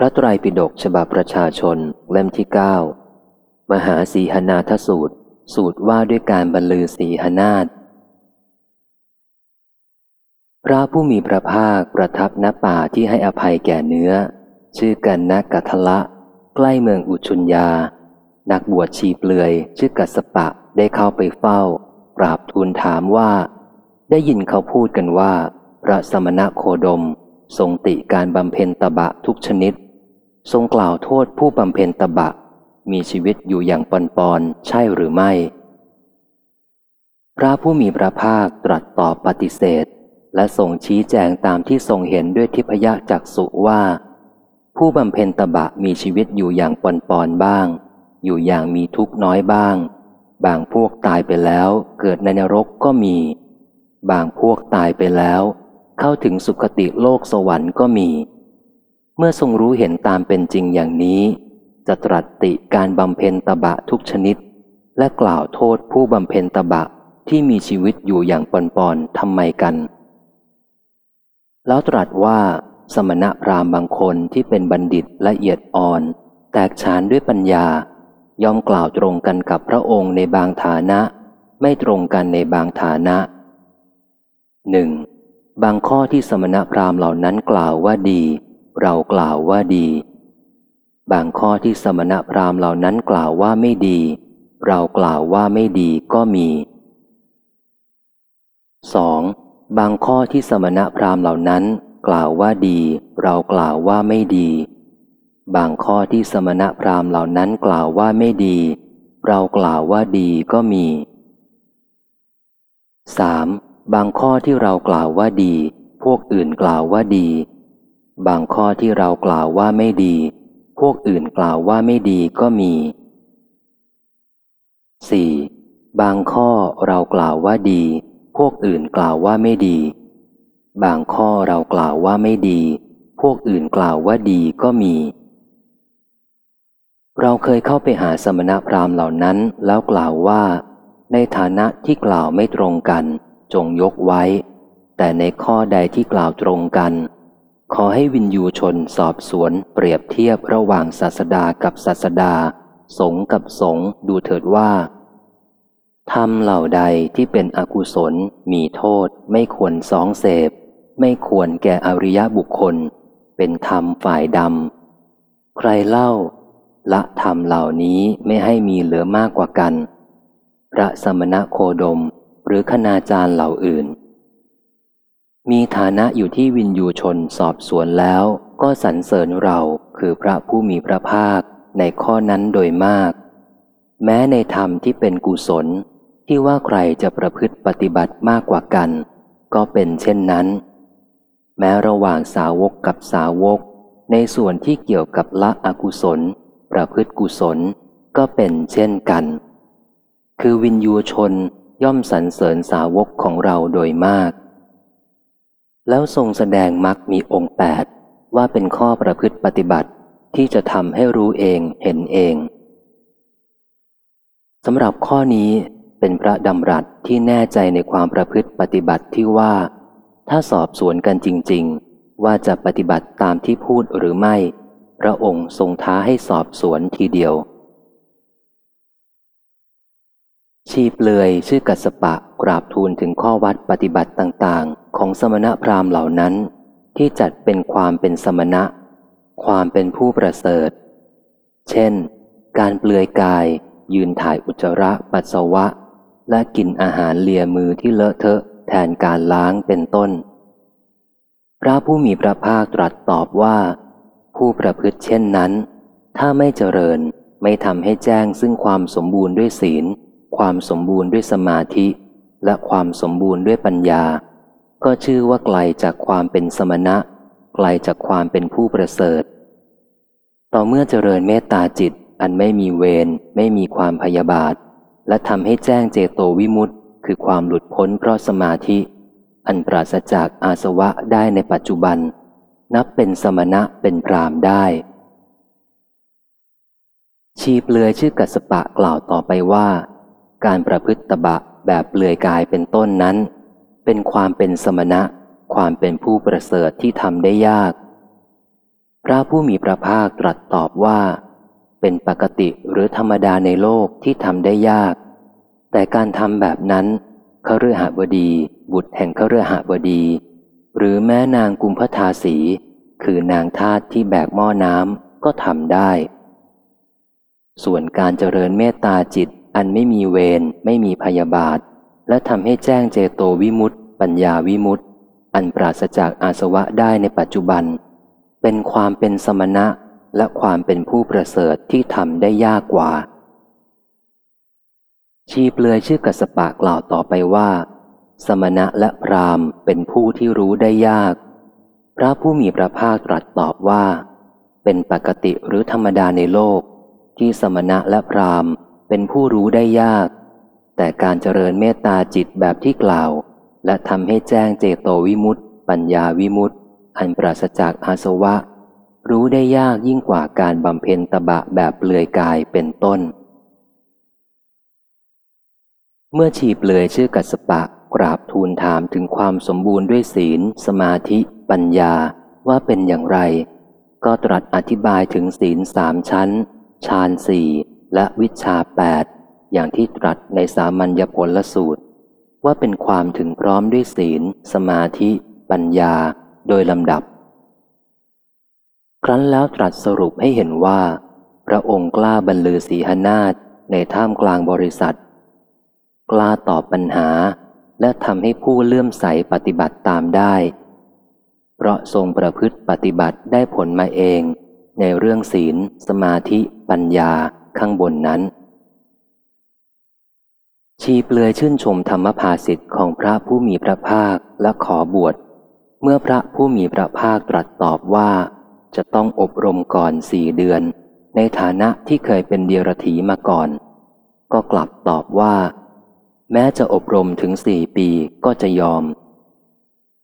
พระไตรปิฎกฉบับประชาชนเล่มที่เก้ามหาสีหนาทสูตร สูตรว่าด้วยการบรรลือสีหนาฏพระผู้มีพระภาคประทับณป่าที่ให้อภัยแก่เนื้อ ชื่อกันนกัทละ ใกล้เมืองอุชุญญา นักบวชชีเปลือย ชื่อกัสปะได้เข้าไปเฝ้ากราบทูลถามว่า ได้ยินเขาพูดกันว่า พระสมณะโคดม ทรงติการบำเพ็ญตบะทุกชนิด ทรงกล่าวโทษผู้บำเพ็ญตบะ มีชีวิตอยู่อย่างปอนปอนใช่หรือไม่ พระผู้มีพระภาคตรัสตอบปฏิเสธ และทรงชี้แจงตามที่ทรงเห็นด้วยทิพยจักสุว่า ผู้บำเพ็ญตบะมีชีวิตอยู่อย่างปอนปอนบ้าง อยู่อย่างมีทุกข์น้อยบ้าง บางพวกตายไปแล้วเกิดในนรกก็มี บางพวกตายไปแล้ว เข้าถึงสุคติโลกสวรรค์ก็มี เมื่อทรงรู้เห็นตามเป็นจริงอย่างนี้ จะตรัสติการบำเพ็ญตบะทุกชนิด และกล่าวโทษผู้บำเพ็ญตบะที่มีชีวิตอยู่อย่างปอนปอนทำไมกัน แล้วตรัสว่าสมณะพราหมณ์บางคนที่เป็นบัณฑิตละเอียดอ่อน แตกฉานด้วยปัญญา ย่อมกล่าวตรงกันกับพระองค์ในบางฐานะ ไม่ตรงกันในบางฐานะหนึ่งบางข้อที่สมณะพราหมณ์เหล่านั้นกล่าวว่าดี เรากล่าวว่าดี บางข้อที่สมณะพราหมณ์เหล่านั้นกล่าวว่าไม่ดี เรากล่าวว่าไม่ดีก็มี 2. บางข้อที่สมณะพราหมณ์เหล่านั้น กล่าวว่าดี เรากล่าวว่าไม่ดี บางข้อที่สมณะพราหมณ์เหล่านั้นกล่าวว่าไม่ดี เรากล่าวว่าดีก็มี 3. บางข้อที่เรากล่าวว่าดี พวกอื่นกล่าวว่าดี บางข้อที่เรากล่าวว่าไม่ดี พวกอื่นกล่าวว่าไม่ดีก็มี 4. บางข้อเรากล่าวว่าดี พวกอื่นกล่าวว่าไม่ดี บางข้อเรากล่าวว่าไม่ดี พวกอื่นกล่าวว่าดีก็มี เราเคยเข้าไปหาสมณพราหมณ์เหล่านั้นแล้วกล่าวว่า ในฐานะที่กล่าวไม่ตรงกัน จงยกไว้ แต่ในข้อใดที่กล่าวตรงกัน ขอให้วินยูชนสอบสวนเปรียบเทียบระหว่างศาสดากับศาสดา สงฆ์กับสงฆ์ดูเถิดว่าธรรมเหล่าใดที่เป็นอกุศล มีโทษ ไม่ควรสองเสพ ไม่ควรแก่อริยบุคคล เป็นธรรมฝ่ายดำ ใครเล่า ละธรรมเหล่านี้ไม่ให้มีเหลือมากกว่ากัน พระสมณะโคดมหรือคณาจารย์เหล่าอื่น มีฐานะอยู่ที่วินยูชนสอบสวนแล้วก็สรรเสริญเราคือพระผู้มีพระภาคในข้อนั้นโดยมาก แม้ในธรรมที่เป็นกุศลที่ว่าใครจะประพฤติปฏิบัติมากกว่ากัน ก็เป็นเช่นนั้น แม้ระหว่างสาวกกับสาวก ในส่วนที่เกี่ยวกับละอกุศล ประพฤติกุศลก็เป็นเช่นกัน คือวินยูชนย่อมสรรเสริญสาวกของเราโดยมาก แล้วทรงแสดงมรรคมีองค์แปดว่าเป็นข้อประพฤติปฏิบัติที่จะทำให้รู้เองเห็นเองสำหรับข้อนี้เป็นพระดำรัสที่แน่ใจในความประพฤติปฏิบัติที่ว่า ถ้าสอบสวนกันจริง ๆ ว่าจะปฏิบัติตามที่พูดหรือไม่ พระองค์ทรงท้าให้สอบสวนทีเดียว ชีเปลือยชื่อกัสปะกราบทูลถึงข้อวัดปฏิบัติต่างๆ ของสมณพราหมณ์เหล่านั้น ที่จัดเป็นความเป็นสมณะ ความเป็นผู้ประเสริฐ เช่น การเปลือยกาย ยืนถ่ายอุจจาระปัสสาวะ และกินอาหารเลียมือที่เลอะเทอะแทนการล้างเป็นต้น พระผู้มีพระภาคตรัสตอบว่า ผู้ประพฤติเช่นนั้น ถ้าไม่เจริญไม่ทำให้แจ้งซึ่งความสมบูรณ์ด้วยศีล ความสมบูรณ์ด้วยสมาธิ และความสมบูรณ์ด้วยปัญญา ก็ชื่อว่าไกลจากความเป็นสมณะ ไกลจากความเป็นผู้ประเสริฐ ต่อเมื่อเจริญเมตตาจิตอันไม่มีเวรไม่มีความพยาบาท และทำให้แจ้งเจโตวิมุตต์คือความหลุดพ้นเพราะสมาธิ อันปราศจากอาสวะได้ในปัจจุบัน นับเป็นสมณะเป็นพรามได้ ชีเปลือยชื่อกัสปะกล่าวต่อไปว่า การประพฤติตบะแบบเปลือยกายเป็นต้นนั้น เป็นความเป็นสมณะ ความเป็นผู้ประเสริฐที่ทำได้ยาก พระผู้มีพระภาคตรัสตอบว่า เป็นปกติหรือธรรมดาในโลกที่ทำได้ยาก แต่การทำแบบนั้นคฤหบดี บุตรแห่งคฤหบดี หรือแม้นางกุมพทาสี คือนางทาตที่แบกหม้อน้ำก็ทำได้ ส่วนการเจริญเมตตาจิต อันไม่มีเวรไม่มีพยาบาท และทำให้แจ้งเจโตวิมุตติปัญญาวิมุตติอันปราศจากอาสวะได้ในปัจจุบัน เป็นความเป็นสมณะและความเป็นผู้ประเสริฐที่ทำได้ยากกว่า ชีเปลือยชื่อกัสปะกล่าวต่อไปว่า สมณะและพรามเป็นผู้ที่รู้ได้ยาก พระผู้มีพระภาคตรัสตอบว่า เป็นปกติหรือธรรมดาในโลก ที่สมณะและพราม เป็นผู้รู้ได้ยาก แต่การเจริญเมตตาจิตแบบที่กล่าว และทำให้แจ้งเจโตวิมุตติ ปัญญาวิมุตติ อันปราศจากอาสวะ รู้ได้ยากยิ่งกว่าการบำเพ็ญตบะแบบเปลือยกายเป็นต้น เมื่อชีเปลือยชื่อกัสปะกราบทูลถามถึงความสมบูรณ์ด้วยศีล สมาธิ ปัญญาว่าเป็นอย่างไร ก็ตรัสอธิบายถึงศีลสามชั้น ฌานสี่ และวิชาแปดอย่างที่ตรัสในสามัญญผลสูตร ว่าเป็นความถึงพร้อมด้วยศีล สมาธิ ปัญญา โดยลำดับ ครั้นแล้วตรัสสรุปให้เห็นว่า พระองค์กล้าบรรลือศีหนาฏในท่ามกลางบริษัท กล้าตอบปัญหาและทำให้ผู้เลื่อมใสปฏิบัติตามได้ เพราะทรงประพฤติปฏิบัติได้ผลมาเอง ในเรื่องศีล สมาธิ ปัญญา ข้างบนนั้น ชีเปลือยชื่นชมธรรมภาสิทธิ์ของพระผู้มีพระภาคและขอบวช เมื่อพระผู้มีพระภาคตรัสตอบว่า จะต้องอบรมก่อนสี่เดือน ในฐานะที่เคยเป็นเดียรถีมาก่อน ก็กลับตอบว่า แม้จะอบรมถึงสี่ปีก็จะยอม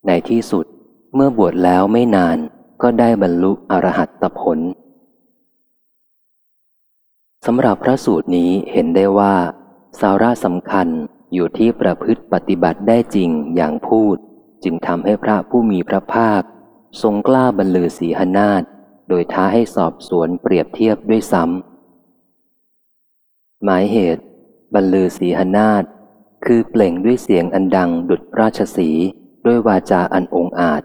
ในที่สุดเมื่อบวชแล้วไม่นานก็ได้บรรลุอรหัตผล สำหรับพระสูตรนี้เห็นได้ว่า สาระสำคัญอยู่ที่ประพฤติปฏิบัติได้จริงอย่างพูด จึงทำให้พระผู้มีพระภาค ทรงกล้าบรรลือศีหนาฏโดยท้าให้สอบสวนเปรียบเทียบด้วยซ้ำหมายเหตุ บรรลือศีหนาฏคือเปล่งด้วยเสียงอันดังดุจราชสีด้วยวาจาอันองอาจ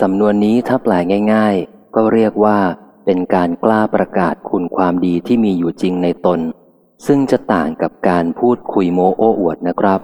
สำนวนนี้ถ้าแปลง่าย ๆ ก็เรียกว่า เป็นการกล้าประกาศคุณความดีที่มีอยู่จริงในตน ซึ่งจะต่างกับการพูดคุยโมโอ้อวดนะครับ